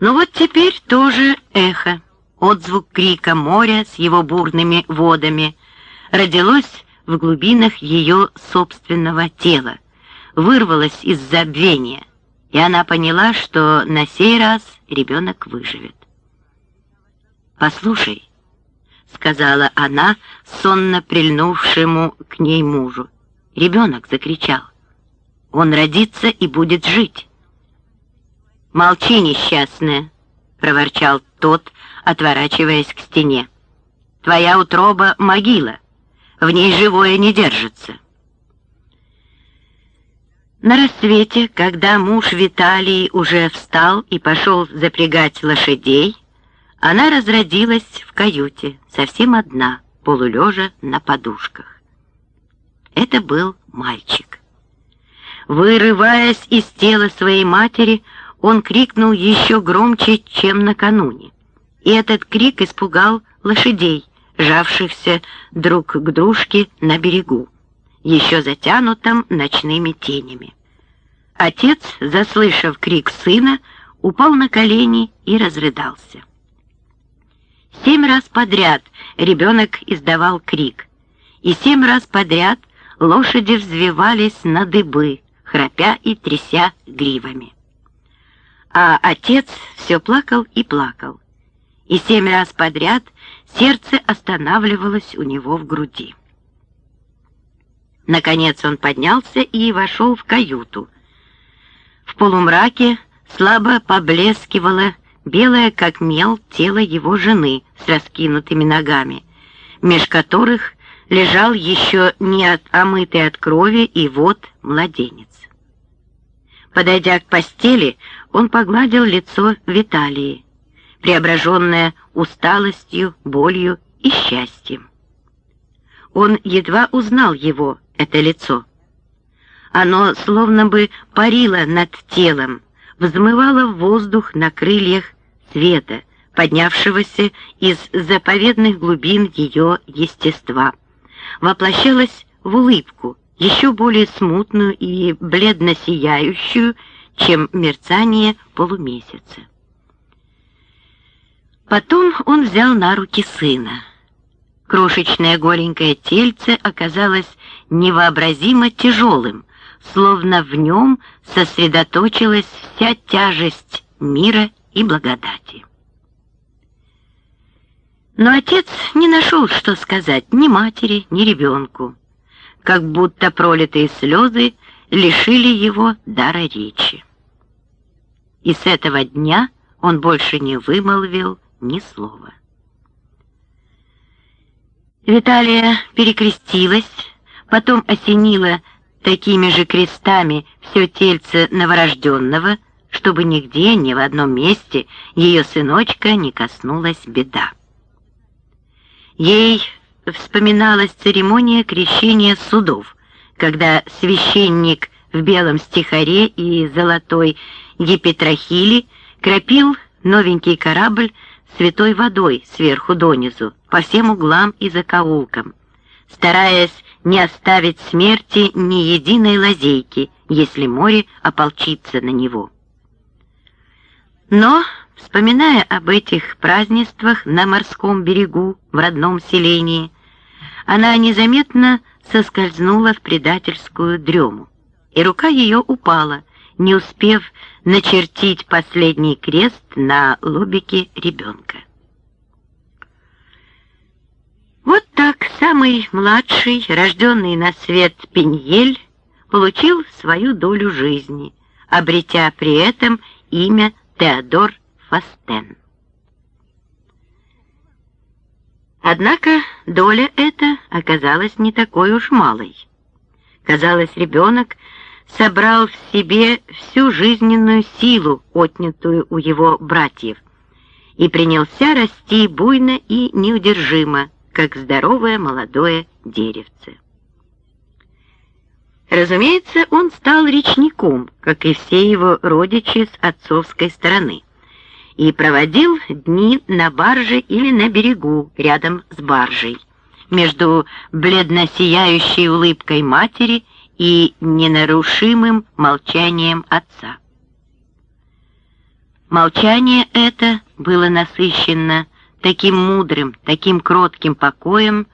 Но вот теперь тоже эхо, отзвук крика моря с его бурными водами, родилось в глубинах ее собственного тела, вырвалось из забвения, и она поняла, что на сей раз ребенок выживет. «Послушай», — сказала она, сонно прильнувшему к ней мужу. Ребенок закричал. «Он родится и будет жить». «Молчи, несчастная!» — проворчал тот, отворачиваясь к стене. «Твоя утроба — могила, в ней живое не держится». На рассвете, когда муж Виталий уже встал и пошел запрягать лошадей, она разродилась в каюте, совсем одна, полулежа на подушках. Это был мальчик. Вырываясь из тела своей матери, он крикнул еще громче, чем накануне. И этот крик испугал лошадей, жавшихся друг к дружке на берегу, еще затянутом ночными тенями. Отец, заслышав крик сына, упал на колени и разрыдался. Семь раз подряд ребенок издавал крик, и семь раз подряд лошади взвивались на дыбы, храпя и тряся гривами. А отец все плакал и плакал. И семь раз подряд сердце останавливалось у него в груди. Наконец он поднялся и вошел в каюту. В полумраке слабо поблескивало белое, как мел, тело его жены с раскинутыми ногами, меж которых лежал еще не от, омытый от крови и вот младенец. Подойдя к постели, он погладил лицо Виталии, преображенное усталостью, болью и счастьем. Он едва узнал его, это лицо. Оно словно бы парило над телом, взмывало в воздух на крыльях света, поднявшегося из заповедных глубин ее естества, воплощалось в улыбку, еще более смутную и бледно сияющую, чем мерцание полумесяца. Потом он взял на руки сына. Крошечное голенькое тельце оказалось невообразимо тяжелым, словно в нем сосредоточилась вся тяжесть мира и благодати. Но отец не нашел, что сказать ни матери, ни ребенку как будто пролитые слезы лишили его дара речи. И с этого дня он больше не вымолвил ни слова. Виталия перекрестилась, потом осенила такими же крестами все тельце новорожденного, чтобы нигде, ни в одном месте ее сыночка не коснулась беда. Ей вспоминалась церемония крещения судов, когда священник в белом стихаре и золотой гипетрахили кропил новенький корабль святой водой сверху донизу, по всем углам и закоулкам, стараясь не оставить смерти ни единой лазейки, если море ополчится на него. Но, вспоминая об этих празднествах на морском берегу в родном селении, она незаметно соскользнула в предательскую дрему, и рука ее упала, не успев начертить последний крест на лобике ребенка. Вот так самый младший, рожденный на свет Пеньель, получил свою долю жизни, обретя при этом имя Теодор Фастен. Однако доля эта оказалась не такой уж малой. Казалось, ребенок собрал в себе всю жизненную силу, отнятую у его братьев, и принялся расти буйно и неудержимо, как здоровое молодое деревце. Разумеется, он стал речником, как и все его родичи с отцовской стороны и проводил дни на барже или на берегу рядом с баржей, между бледно сияющей улыбкой матери и ненарушимым молчанием отца. Молчание это было насыщено таким мудрым, таким кротким покоем,